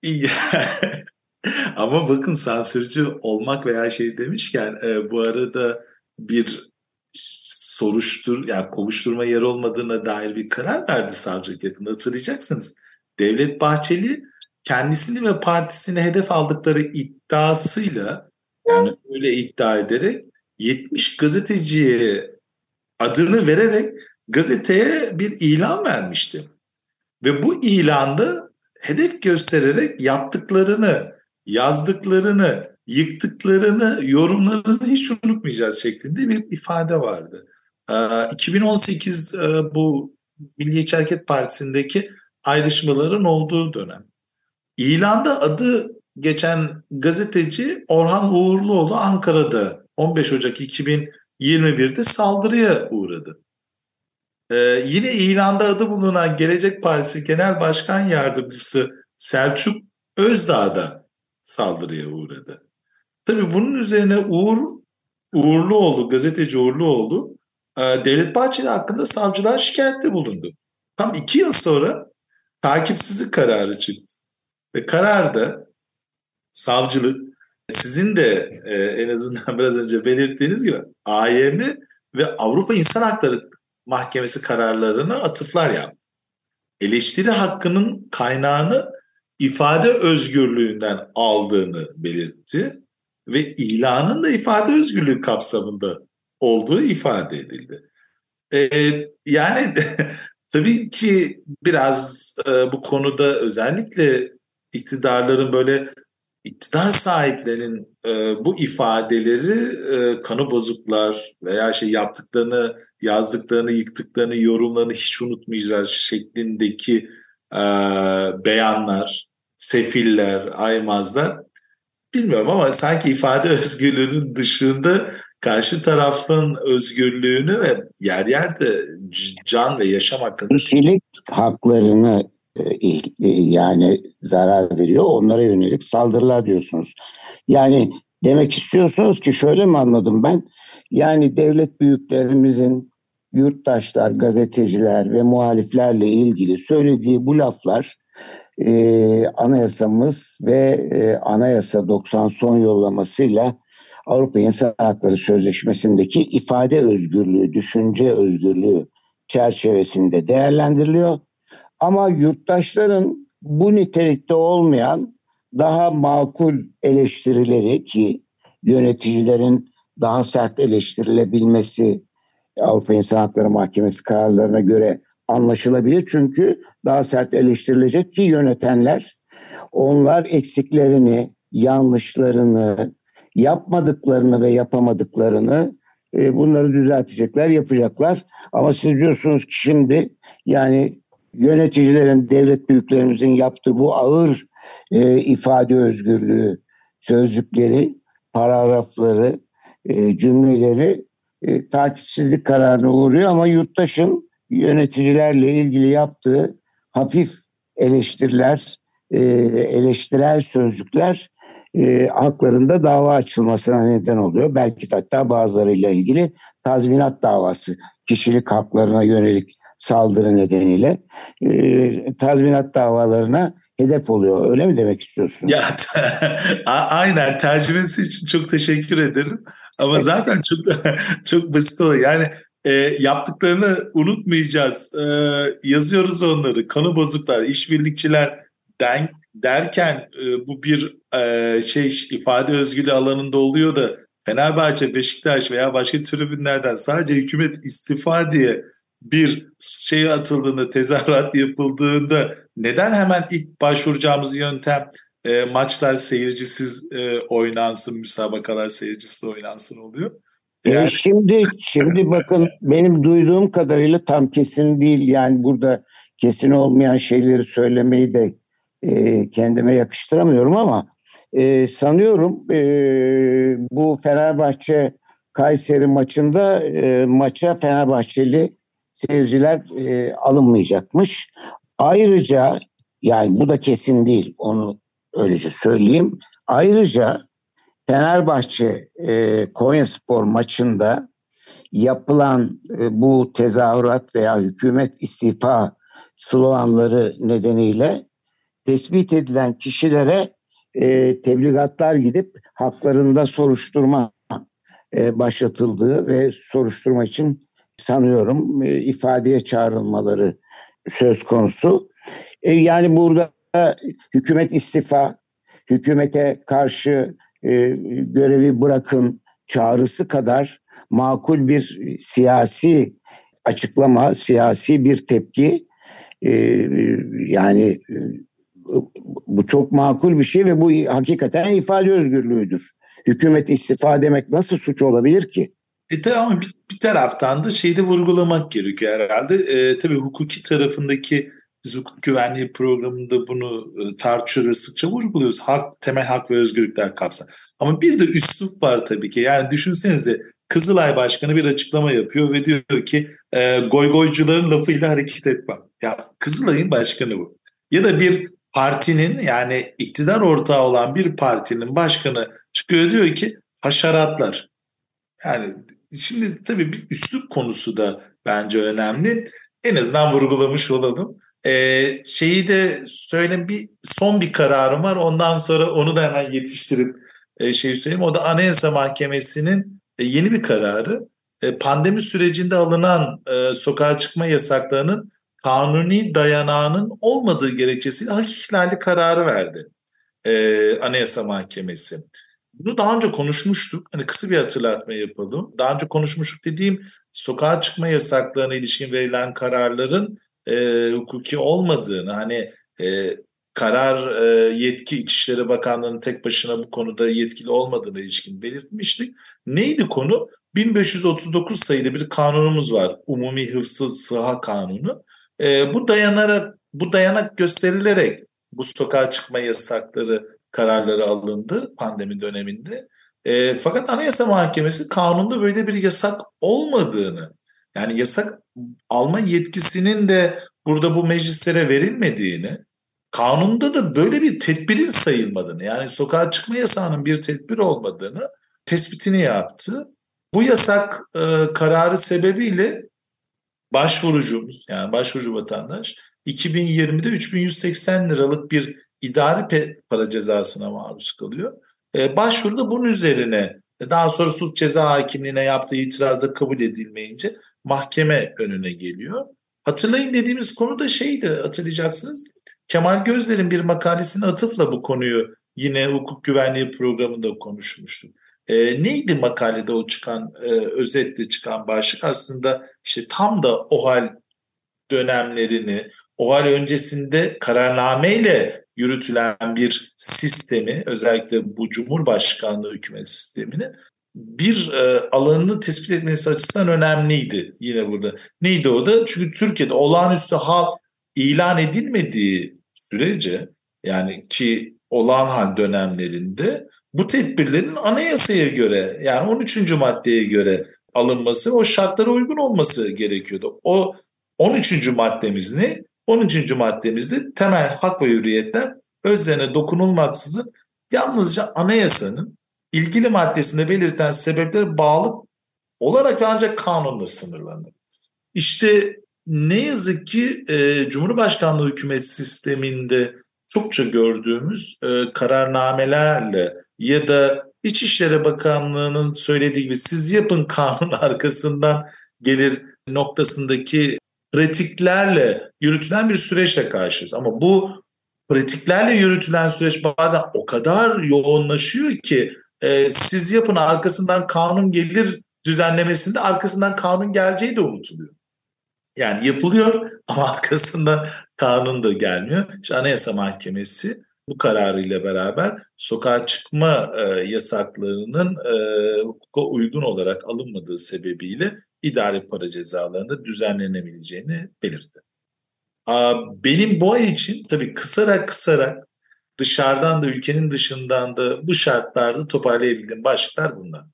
Ama bakın sansürcü olmak veya şey demişken e, bu arada bir soruştur yani kovuşturma yer olmadığına dair bir karar verdi savcılık yakında hatırlayacaksınız. Devlet Bahçeli kendisini ve partisini hedef aldıkları iddiasıyla yani öyle iddia ederek 70 gazeteciye adını vererek gazeteye bir ilan vermişti. Ve bu ilanda hedef göstererek yaptıklarını, yazdıklarını, yıktıklarını, yorumlarını hiç unutmayacağız şeklinde bir ifade vardı. 2018 ee, e, bu Milliyetçi Hareket Partisi'ndeki ayrışmaların olduğu dönem. İlanda adı geçen gazeteci Orhan Uğurluoğlu Ankara'da 15 Ocak 2021'de saldırıya uğradı. Ee, yine ilanda adı bulunan Gelecek Partisi Genel Başkan Yardımcısı Selçuk Özdağ da saldırıya uğradı. Tabii bunun üzerine Uğur Uğurluoğlu, gazeteci Uğurluoğlu e, Devlet Bahçeli hakkında savcılar şikayette bulundu. Tam iki yıl sonra takipsizlik kararı çıktı. Ve kararda savcılık sizin de e, en azından biraz önce belirttiğiniz gibi AYM ve Avrupa İnsan Hakları Mahkemesi kararlarına atıflar yaptı. Eleştiri hakkının kaynağını ifade özgürlüğünden aldığını belirtti ve ilanın da ifade özgürlüğü kapsamında olduğu ifade edildi. Ee, yani tabii ki biraz e, bu konuda özellikle iktidarların böyle iktidar sahiplerinin e, bu ifadeleri e, kanı bozuklar veya şey yaptıklarını, yazdıklarını, yıktıklarını, yorumlarını hiç unutmayacağız şeklindeki e, beyanlar, sefiller, aymazlar bilmiyorum ama sanki ifade özgürlüğünün dışında karşı tarafın özgürlüğünü ve yer yer de can ve yaşam hakkında kişilik haklarını e, e, yani zarar veriyor. Onlara yönelik saldırılar diyorsunuz. Yani demek istiyorsunuz ki şöyle mi anladım ben? Yani devlet büyüklerimizin yurttaşlar, gazeteciler ve muhaliflerle ilgili söylediği bu laflar e, anayasamız ve e, anayasa 90 son yollamasıyla Avrupa İnsan Hakları Sözleşmesi'ndeki ifade özgürlüğü, düşünce özgürlüğü çerçevesinde değerlendiriliyor. Ama yurttaşların bu nitelikte olmayan daha makul eleştirileri ki yöneticilerin daha sert eleştirilebilmesi Avrupa İnsan Hakları Mahkemesi kararlarına göre anlaşılabilir. Çünkü daha sert eleştirilecek ki yönetenler onlar eksiklerini, yanlışlarını, yapmadıklarını ve yapamadıklarını e, bunları düzeltecekler, yapacaklar. Ama siz diyorsunuz ki şimdi yani yöneticilerin, devlet büyüklerimizin yaptığı bu ağır e, ifade özgürlüğü sözcükleri, paragrafları, e, cümleleri e, takipsizlik kararına uğruyor ama yurttaşın yöneticilerle ilgili yaptığı hafif eleştiriler, e, eleştirel sözcükler e, haklarında dava açılmasına neden oluyor. Belki hatta bazılarıyla ilgili tazminat davası kişilik haklarına yönelik saldırı nedeniyle e, tazminat davalarına hedef oluyor. Öyle mi demek istiyorsun? Ya aynen tercümesi için çok teşekkür ederim. Ama zaten çok çok basit oluyor. Yani e, yaptıklarını unutmayacağız. E, yazıyoruz onları. Kanı bozuklar, işbirlikçiler den, derken e, bu bir e, şey ifade özgürlüğü alanında oluyor da Fenerbahçe, Beşiktaş veya başka tribünlerden sadece hükümet istifa diye bir şey atıldığında, tezahürat yapıldığında neden hemen ilk başvuracağımız yöntem e, maçlar seyircisiz e, oynansın, müsabakalar seyircisiz oynansın oluyor? E, yani... E şimdi şimdi bakın benim duyduğum kadarıyla tam kesin değil yani burada kesin olmayan şeyleri söylemeyi de e, kendime yakıştıramıyorum ama e, sanıyorum e, bu Fenerbahçe Kayseri maçında e, maça Fenerbahçeli seyirciler e, alınmayacakmış. Ayrıca yani bu da kesin değil onu öylece söyleyeyim. Ayrıca Fenerbahçe e, Konyaspor maçında yapılan e, bu tezahürat veya hükümet istifa sloganları nedeniyle tespit edilen kişilere e, tebligatlar gidip haklarında soruşturma e, başlatıldığı ve soruşturma için sanıyorum e, ifadeye çağrılmaları söz konusu. E, yani burada hükümet istifa, hükümete karşı e, görevi bırakın çağrısı kadar makul bir siyasi açıklama, siyasi bir tepki e, yani e, bu çok makul bir şey ve bu hakikaten ifade özgürlüğüdür. Hükümet istifa demek nasıl suç olabilir ki? E tabi ama bir, bir taraftan da şeyde vurgulamak gerekiyor herhalde. E, tabii hukuki tarafındaki biz hukuk güvenliği programında bunu e, tartışıyoruz, sıkça vurguluyoruz. Hak, temel hak ve özgürlükler kapsam. Ama bir de üslup var tabii ki. Yani düşünsenize Kızılay Başkanı bir açıklama yapıyor ve diyor ki e, goygoycuların lafıyla hareket etmem. Ya Kızılay'ın başkanı bu. Ya da bir partinin yani iktidar ortağı olan bir partinin başkanı çıkıyor diyor ki haşeratlar. Yani şimdi tabii bir üslup konusu da bence önemli. En azından vurgulamış olalım. Ee, şeyi de söyle bir son bir kararım var. Ondan sonra onu da hemen yetiştirip e, şeyi söyleyeyim. O da Anayasa Mahkemesi'nin e, yeni bir kararı. E, pandemi sürecinde alınan e, sokağa çıkma yasaklarının kanuni dayanağının olmadığı gerekçesiyle hak ihlali kararı verdi e, Anayasa Mahkemesi. Bunu daha önce konuşmuştuk. Hani kısa bir hatırlatma yapalım. Daha önce konuşmuştuk dediğim sokağa çıkma yasaklarına ilişkin verilen kararların e, hukuki olmadığını hani e, karar e, yetki İçişleri Bakanlığı'nın tek başına bu konuda yetkili olmadığına ilişkin belirtmiştik. Neydi konu? 1539 sayılı bir kanunumuz var. Umumi Hıfzı Sıha Kanunu. E, bu dayanarak bu dayanak gösterilerek bu sokağa çıkma yasakları kararları alındı pandemi döneminde. E, fakat Anayasa Mahkemesi kanunda böyle bir yasak olmadığını yani yasak alma yetkisinin de burada bu meclislere verilmediğini kanunda da böyle bir tedbirin sayılmadığını yani sokağa çıkma yasağının bir tedbir olmadığını tespitini yaptı. Bu yasak e, kararı sebebiyle başvurucumuz yani başvurucu vatandaş 2020'de 3180 liralık bir idari para cezasına maruz kalıyor. E, başvuruda bunun üzerine daha sonra suç ceza hakimliğine yaptığı itirazda kabul edilmeyince mahkeme önüne geliyor. Hatırlayın dediğimiz konu da şeydi hatırlayacaksınız. Kemal Gözler'in bir makalesine atıfla bu konuyu yine hukuk güvenliği programında konuşmuştuk. E, neydi makalede o çıkan e, özetle çıkan başlık aslında işte tam da o hal dönemlerini o hal öncesinde kararnameyle yürütülen bir sistemi özellikle bu Cumhurbaşkanlığı hükümet sistemini bir e, alanını tespit etmesi açısından önemliydi yine burada. Neydi o da? Çünkü Türkiye'de olağanüstü hal ilan edilmediği sürece yani ki olağan hal dönemlerinde bu tedbirlerin anayasaya göre yani 13. maddeye göre alınması o şartlara uygun olması gerekiyordu. O 13. maddemiz ne? 13. maddemizde temel hak ve hürriyetler özlerine dokunulmaksızın yalnızca anayasanın ilgili maddesinde belirten sebepleri bağlı olarak ancak kanunla sınırlanır. İşte ne yazık ki e, Cumhurbaşkanlığı hükümet sisteminde çokça gördüğümüz e, kararnamelerle ya da İçişleri Bakanlığı'nın söylediği gibi siz yapın kanun arkasından gelir noktasındaki pratiklerle yürütülen bir süreçle karşıyız. Ama bu pratiklerle yürütülen süreç bazen o kadar yoğunlaşıyor ki e, siz yapın arkasından kanun gelir düzenlemesinde arkasından kanun geleceği de unutuluyor. Yani yapılıyor ama arkasından kanun da gelmiyor. İşte Anayasa Mahkemesi bu kararıyla beraber sokağa çıkma e, yasaklarının e, hukuka uygun olarak alınmadığı sebebiyle idari para cezalarında düzenlenebileceğini belirtti. Benim bu ay için tabii kısarak kısarak dışarıdan da ülkenin dışından da bu şartlarda toparlayabildiğim başlıklar bunlar.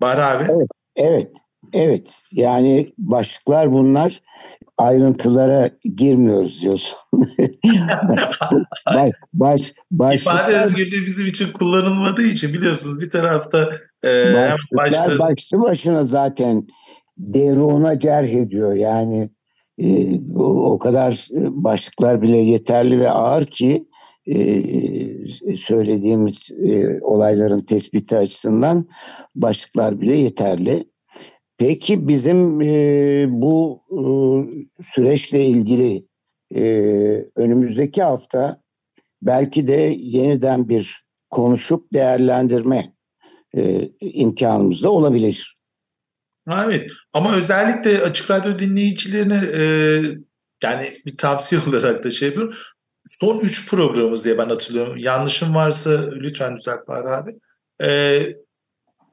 Bahri abi. Evet, evet. Evet yani başlıklar bunlar ayrıntılara girmiyoruz diyorsun. baş, baş, başlıklar, İfade özgürlüğü bizim için kullanılmadığı için biliyorsunuz bir tarafta e, başlıklar başlı başına zaten deruğuna cerh ediyor. Yani e, o kadar başlıklar bile yeterli ve ağır ki e, söylediğimiz e, olayların tespiti açısından başlıklar bile yeterli. Peki bizim e, bu e, süreçle ilgili e, önümüzdeki hafta belki de yeniden bir konuşup değerlendirme e, imkanımız da olabilir. Evet ama özellikle Açık Radyo dinleyicilerine e, yani bir tavsiye olarak da şey yapıyorum. Son üç programımız diye ben hatırlıyorum. Yanlışım varsa lütfen düzelt Bahar abi. E,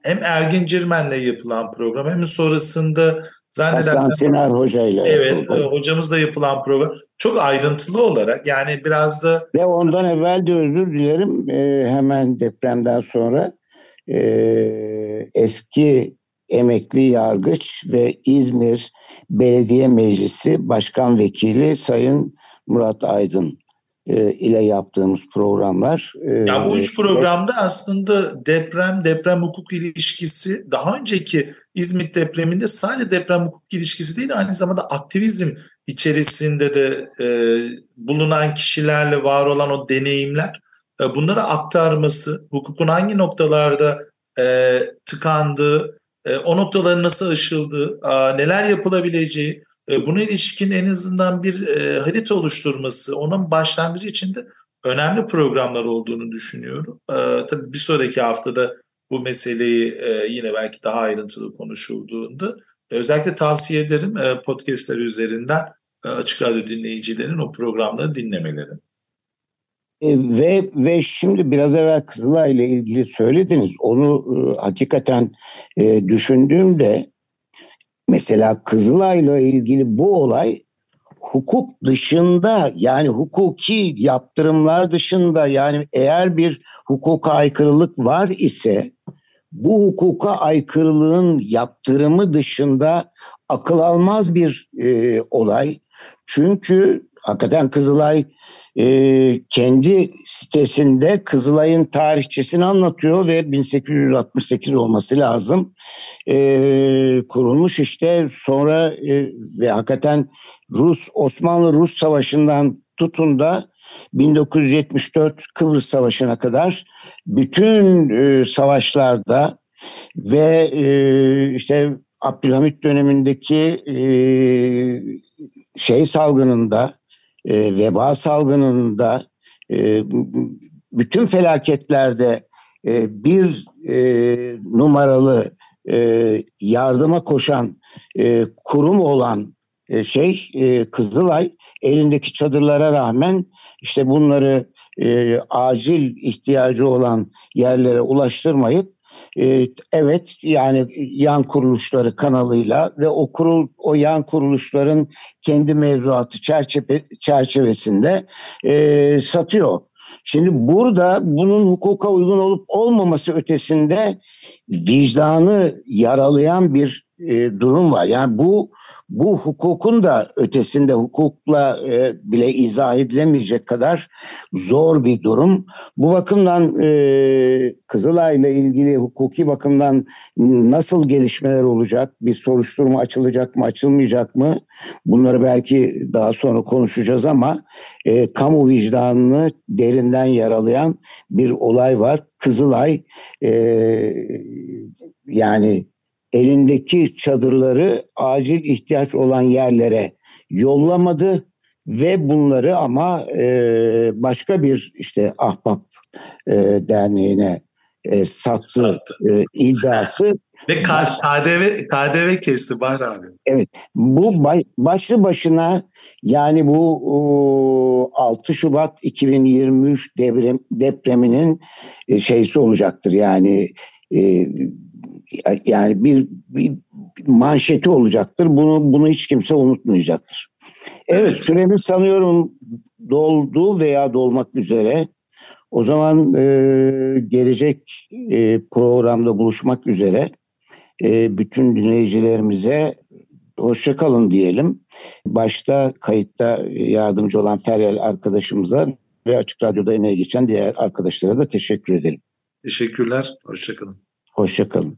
hem Ergin Cirmen'le yapılan program hem sonrasında zannedersem Hasan Sinar Hoca ile Evet, e, hocamızla yapılan program çok ayrıntılı olarak yani biraz da ve ondan evvel de özür dilerim e, hemen depremden sonra e, eski emekli yargıç ve İzmir Belediye Meclisi Başkan Vekili Sayın Murat Aydın ile yaptığımız programlar. E, ya bu üç programda aslında deprem, deprem hukuk ilişkisi daha önceki İzmit depreminde sadece deprem hukuk ilişkisi değil aynı zamanda aktivizm içerisinde de e, bulunan kişilerle var olan o deneyimler e, bunları aktarması, hukukun hangi noktalarda e, tıkandığı, e, o noktaların nasıl aşıldığı, e, neler yapılabileceği, e, buna ilişkin en azından bir e, harita oluşturması, onun başlangıcı için de önemli programlar olduğunu düşünüyorum. E, tabii bir sonraki haftada bu meseleyi e, yine belki daha ayrıntılı konuşulduğunda e, özellikle tavsiye ederim e, podcastler üzerinden e, Açık Radyo dinleyicilerin o programları dinlemeleri. E, ve ve şimdi biraz evvel Kızılay ile ilgili söylediniz. Onu e, hakikaten e, düşündüğümde Mesela Kızılay'la ilgili bu olay hukuk dışında yani hukuki yaptırımlar dışında yani eğer bir hukuka aykırılık var ise bu hukuka aykırılığın yaptırımı dışında akıl almaz bir e, olay. Çünkü hakikaten Kızılay e, kendi sitesinde Kızılay'ın tarihçesini anlatıyor ve 1868 olması lazım. E, kurulmuş işte sonra e, ve hakikaten Rus Osmanlı-Rus Savaşı'ndan tutun da 1974 Kıbrıs Savaşı'na kadar bütün e, savaşlarda ve e, işte Abdülhamit dönemindeki e, şey salgınında e, veba salgınında e, bütün felaketlerde e, bir e, numaralı e, yardıma koşan e, kurum olan e, şey e, Kızılay elindeki çadırlara rağmen işte bunları e, acil ihtiyacı olan yerlere ulaştırmayıp evet yani yan kuruluşları kanalıyla ve o kurul o yan kuruluşların kendi mevzuatı çerçeve, çerçevesinde e, satıyor. Şimdi burada bunun hukuka uygun olup olmaması ötesinde vicdanı yaralayan bir e, durum var. Yani bu bu hukukun da ötesinde hukukla e, bile izah edilemeyecek kadar zor bir durum. Bu bakımdan e, Kızılay'la ilgili hukuki bakımdan nasıl gelişmeler olacak? Bir soruşturma açılacak mı, açılmayacak mı? Bunları belki daha sonra konuşacağız ama e, kamu vicdanını derinden yaralayan bir olay var. Kızılay e, yani elindeki çadırları acil ihtiyaç olan yerlere yollamadı ve bunları ama e, başka bir işte ahbap e, derneğine e, sattı, sattı. E, iddiası. Ve KDV, KDV kesti Bahar abi. Evet. Bu baş, başlı başına yani bu o, 6 Şubat 2023 deprem, depreminin e, şeysi olacaktır. Yani e, yani bir, bir manşeti olacaktır. Bunu bunu hiç kimse unutmayacaktır. Evet, evet. süremiz sanıyorum doldu veya dolmak üzere. O zaman e, gelecek e, programda buluşmak üzere. e, bütün dinleyicilerimize hoşçakalın diyelim. Başta kayıtta yardımcı olan Feryal arkadaşımıza ve Açık Radyo'da emeği geçen diğer arkadaşlara da teşekkür edelim. Teşekkürler. Hoşçakalın. Hoşçakalın.